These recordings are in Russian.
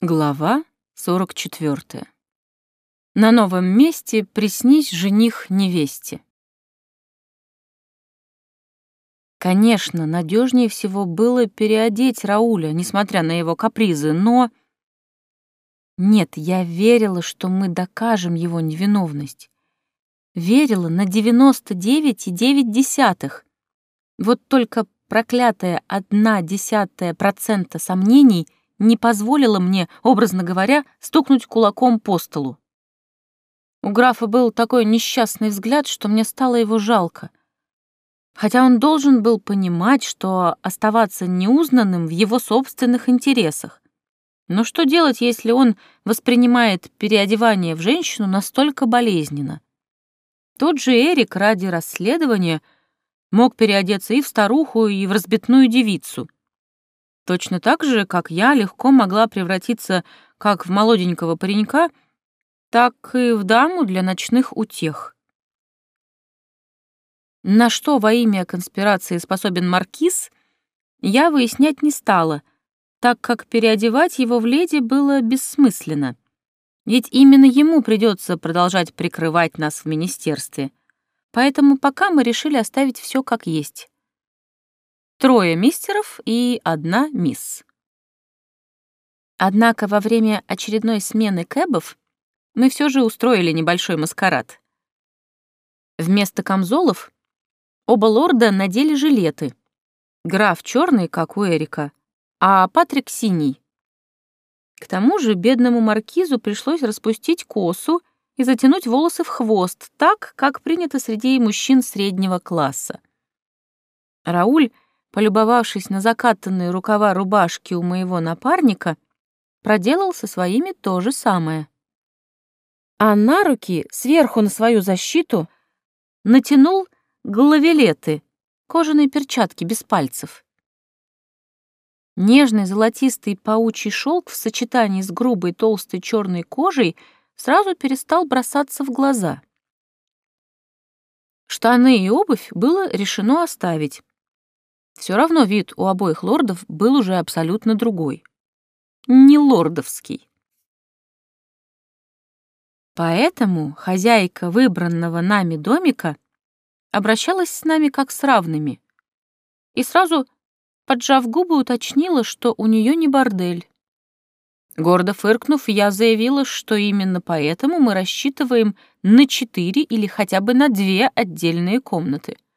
Глава 44. На новом месте приснись жених невесте. Конечно, надежнее всего было переодеть Рауля, несмотря на его капризы, но... Нет, я верила, что мы докажем его невиновность. Верила на 99,9. Вот только проклятая одна десятая процента сомнений — не позволила мне, образно говоря, стукнуть кулаком по столу. У графа был такой несчастный взгляд, что мне стало его жалко. Хотя он должен был понимать, что оставаться неузнанным в его собственных интересах. Но что делать, если он воспринимает переодевание в женщину настолько болезненно? Тот же Эрик ради расследования мог переодеться и в старуху, и в разбитную девицу — Точно так же, как я легко могла превратиться как в молоденького паренька, так и в даму для ночных утех. На что во имя конспирации способен маркиз, я выяснять не стала, так как переодевать его в леди было бессмысленно. Ведь именно ему придется продолжать прикрывать нас в министерстве. Поэтому пока мы решили оставить все как есть трое мистеров и одна мисс. Однако во время очередной смены кэбов мы все же устроили небольшой маскарад. Вместо камзолов оба лорда надели жилеты. Граф черный, как у Эрика, а Патрик синий. К тому же бедному маркизу пришлось распустить косу и затянуть волосы в хвост, так, как принято среди мужчин среднего класса. Рауль — полюбовавшись на закатанные рукава рубашки у моего напарника, проделал со своими то же самое. А на руки, сверху на свою защиту, натянул головелеты, кожаные перчатки без пальцев. Нежный золотистый паучий шелк в сочетании с грубой толстой черной кожей сразу перестал бросаться в глаза. Штаны и обувь было решено оставить, все равно вид у обоих лордов был уже абсолютно другой. Не лордовский. Поэтому хозяйка выбранного нами домика обращалась с нами как с равными и сразу, поджав губы, уточнила, что у нее не бордель. Гордо фыркнув, я заявила, что именно поэтому мы рассчитываем на четыре или хотя бы на две отдельные комнаты —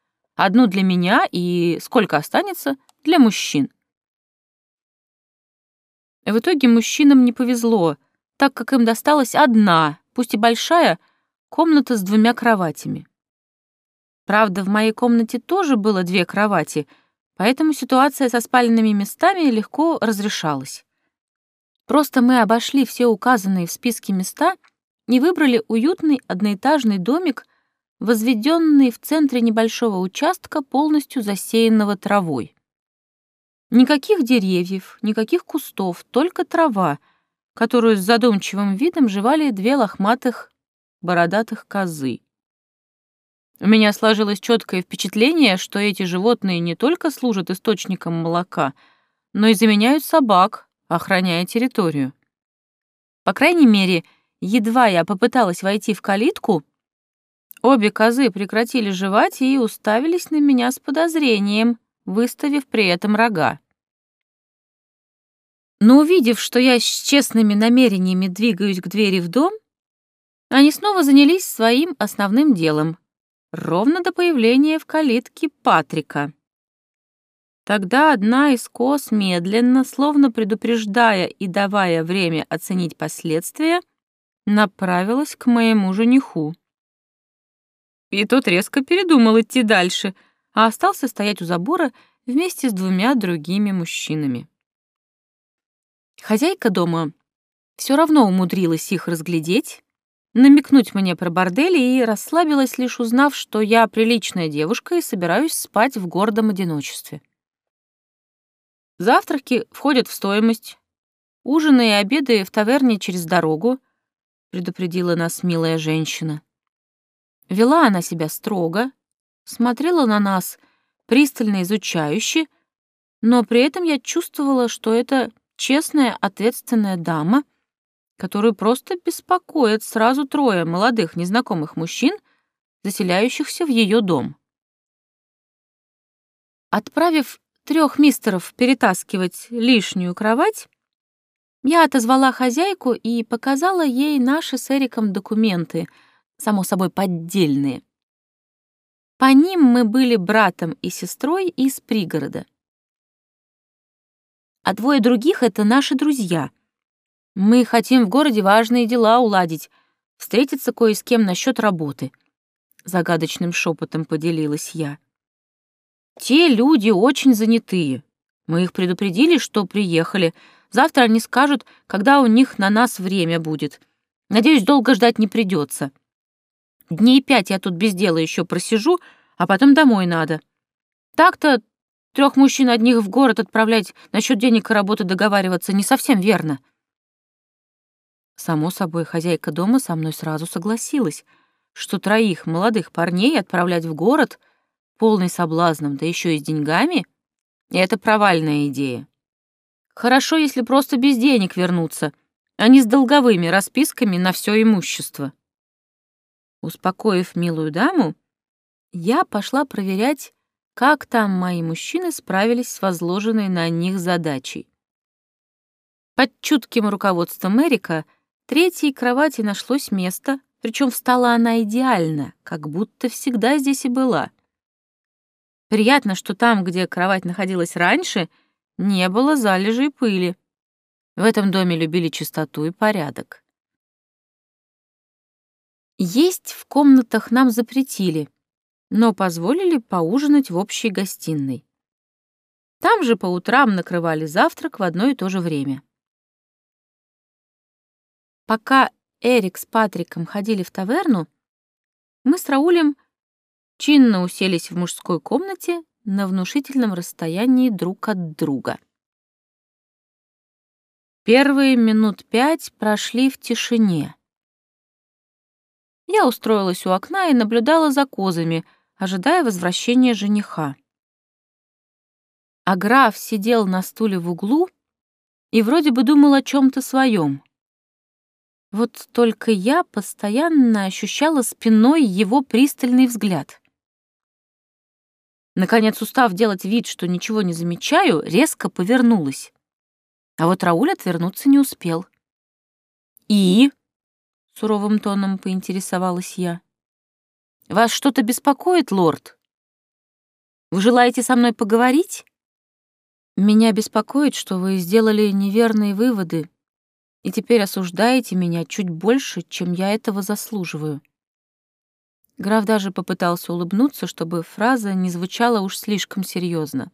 Одну для меня и сколько останется для мужчин. В итоге мужчинам не повезло, так как им досталась одна, пусть и большая, комната с двумя кроватями. Правда, в моей комнате тоже было две кровати, поэтому ситуация со спальными местами легко разрешалась. Просто мы обошли все указанные в списке места и выбрали уютный одноэтажный домик возведенный в центре небольшого участка, полностью засеянного травой. Никаких деревьев, никаких кустов, только трава, которую с задумчивым видом жевали две лохматых бородатых козы. У меня сложилось четкое впечатление, что эти животные не только служат источником молока, но и заменяют собак, охраняя территорию. По крайней мере, едва я попыталась войти в калитку, Обе козы прекратили жевать и уставились на меня с подозрением, выставив при этом рога. Но увидев, что я с честными намерениями двигаюсь к двери в дом, они снова занялись своим основным делом, ровно до появления в калитке Патрика. Тогда одна из коз медленно, словно предупреждая и давая время оценить последствия, направилась к моему жениху. И тот резко передумал идти дальше, а остался стоять у забора вместе с двумя другими мужчинами. Хозяйка дома все равно умудрилась их разглядеть, намекнуть мне про бордели и расслабилась, лишь узнав, что я приличная девушка и собираюсь спать в гордом одиночестве. Завтраки входят в стоимость, ужины и обеды в таверне через дорогу, предупредила нас милая женщина. Вела она себя строго, смотрела на нас пристально изучающе, но при этом я чувствовала, что это честная, ответственная дама, которую просто беспокоит сразу трое молодых незнакомых мужчин, заселяющихся в ее дом. Отправив трех мистеров перетаскивать лишнюю кровать, я отозвала хозяйку и показала ей наши с Эриком документы, само собой поддельные. По ним мы были братом и сестрой из пригорода. А двое других — это наши друзья. Мы хотим в городе важные дела уладить, встретиться кое с кем насчет работы. Загадочным шепотом поделилась я. Те люди очень занятые. Мы их предупредили, что приехали. Завтра они скажут, когда у них на нас время будет. Надеюсь, долго ждать не придется. Дней пять я тут без дела еще просижу, а потом домой надо. Так-то трех мужчин одних в город отправлять насчет денег и работы договариваться не совсем верно. Само собой, хозяйка дома со мной сразу согласилась, что троих молодых парней отправлять в город, полный соблазном, да еще и с деньгами, это провальная идея. Хорошо, если просто без денег вернуться, а не с долговыми расписками на все имущество. Успокоив милую даму, я пошла проверять, как там мои мужчины справились с возложенной на них задачей. Под чутким руководством Эрика третьей кровати нашлось место, причем встала она идеально, как будто всегда здесь и была. Приятно, что там, где кровать находилась раньше, не было залежей пыли. В этом доме любили чистоту и порядок. Есть в комнатах нам запретили, но позволили поужинать в общей гостиной. Там же по утрам накрывали завтрак в одно и то же время. Пока Эрик с Патриком ходили в таверну, мы с Раулем чинно уселись в мужской комнате на внушительном расстоянии друг от друга. Первые минут пять прошли в тишине. Я устроилась у окна и наблюдала за козами, ожидая возвращения жениха. А граф сидел на стуле в углу и вроде бы думал о чем то своем. Вот только я постоянно ощущала спиной его пристальный взгляд. Наконец, устав делать вид, что ничего не замечаю, резко повернулась. А вот Рауль отвернуться не успел. «И?» — суровым тоном поинтересовалась я. «Вас что-то беспокоит, лорд? Вы желаете со мной поговорить?» «Меня беспокоит, что вы сделали неверные выводы и теперь осуждаете меня чуть больше, чем я этого заслуживаю». Граф даже попытался улыбнуться, чтобы фраза не звучала уж слишком серьезно.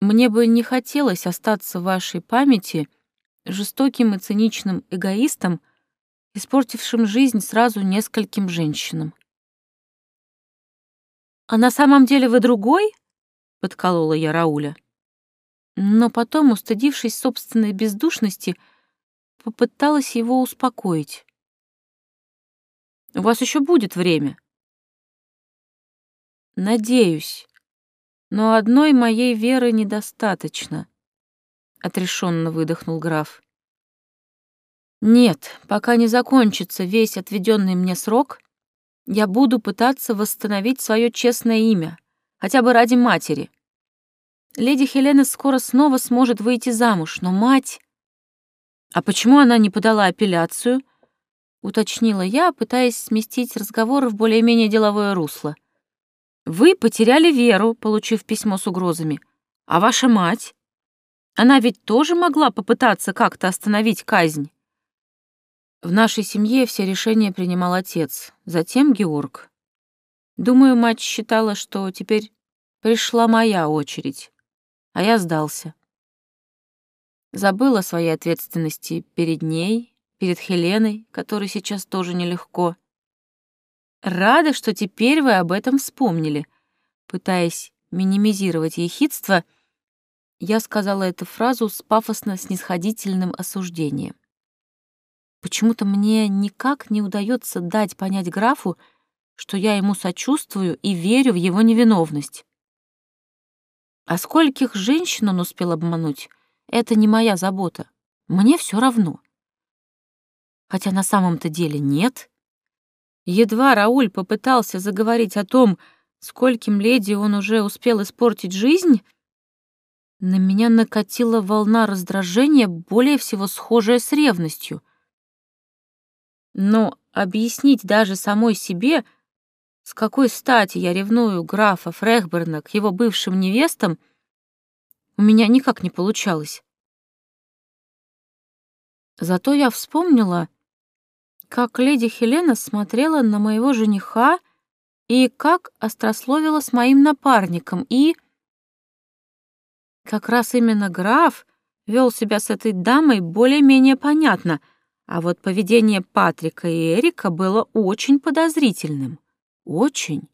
«Мне бы не хотелось остаться в вашей памяти жестоким и циничным эгоистом, испортившим жизнь сразу нескольким женщинам. «А на самом деле вы другой?» — подколола я Рауля. Но потом, устыдившись собственной бездушности, попыталась его успокоить. «У вас еще будет время». «Надеюсь, но одной моей веры недостаточно», — отрешенно выдохнул граф. Нет, пока не закончится весь отведенный мне срок, я буду пытаться восстановить свое честное имя, хотя бы ради матери. Леди Хелена скоро снова сможет выйти замуж, но мать... А почему она не подала апелляцию? Уточнила я, пытаясь сместить разговор в более-менее деловое русло. Вы потеряли веру, получив письмо с угрозами. А ваша мать? Она ведь тоже могла попытаться как-то остановить казнь. В нашей семье все решения принимал отец, затем Георг. Думаю, мать считала, что теперь пришла моя очередь, а я сдался. Забыл о своей ответственности перед ней, перед Хеленой, которой сейчас тоже нелегко. Рада, что теперь вы об этом вспомнили. Пытаясь минимизировать ехидство, я сказала эту фразу с пафосно-снисходительным осуждением. Почему-то мне никак не удается дать понять графу, что я ему сочувствую и верю в его невиновность. А скольких женщин он успел обмануть, это не моя забота. Мне все равно. Хотя на самом-то деле нет. Едва Рауль попытался заговорить о том, скольким леди он уже успел испортить жизнь, на меня накатила волна раздражения, более всего схожая с ревностью. Но объяснить даже самой себе, с какой стати я ревную графа Фрехберна к его бывшим невестам, у меня никак не получалось. Зато я вспомнила, как леди Хелена смотрела на моего жениха и как острословила с моим напарником, и... Как раз именно граф вел себя с этой дамой более-менее понятно, а вот поведение Патрика и Эрика было очень подозрительным. Очень.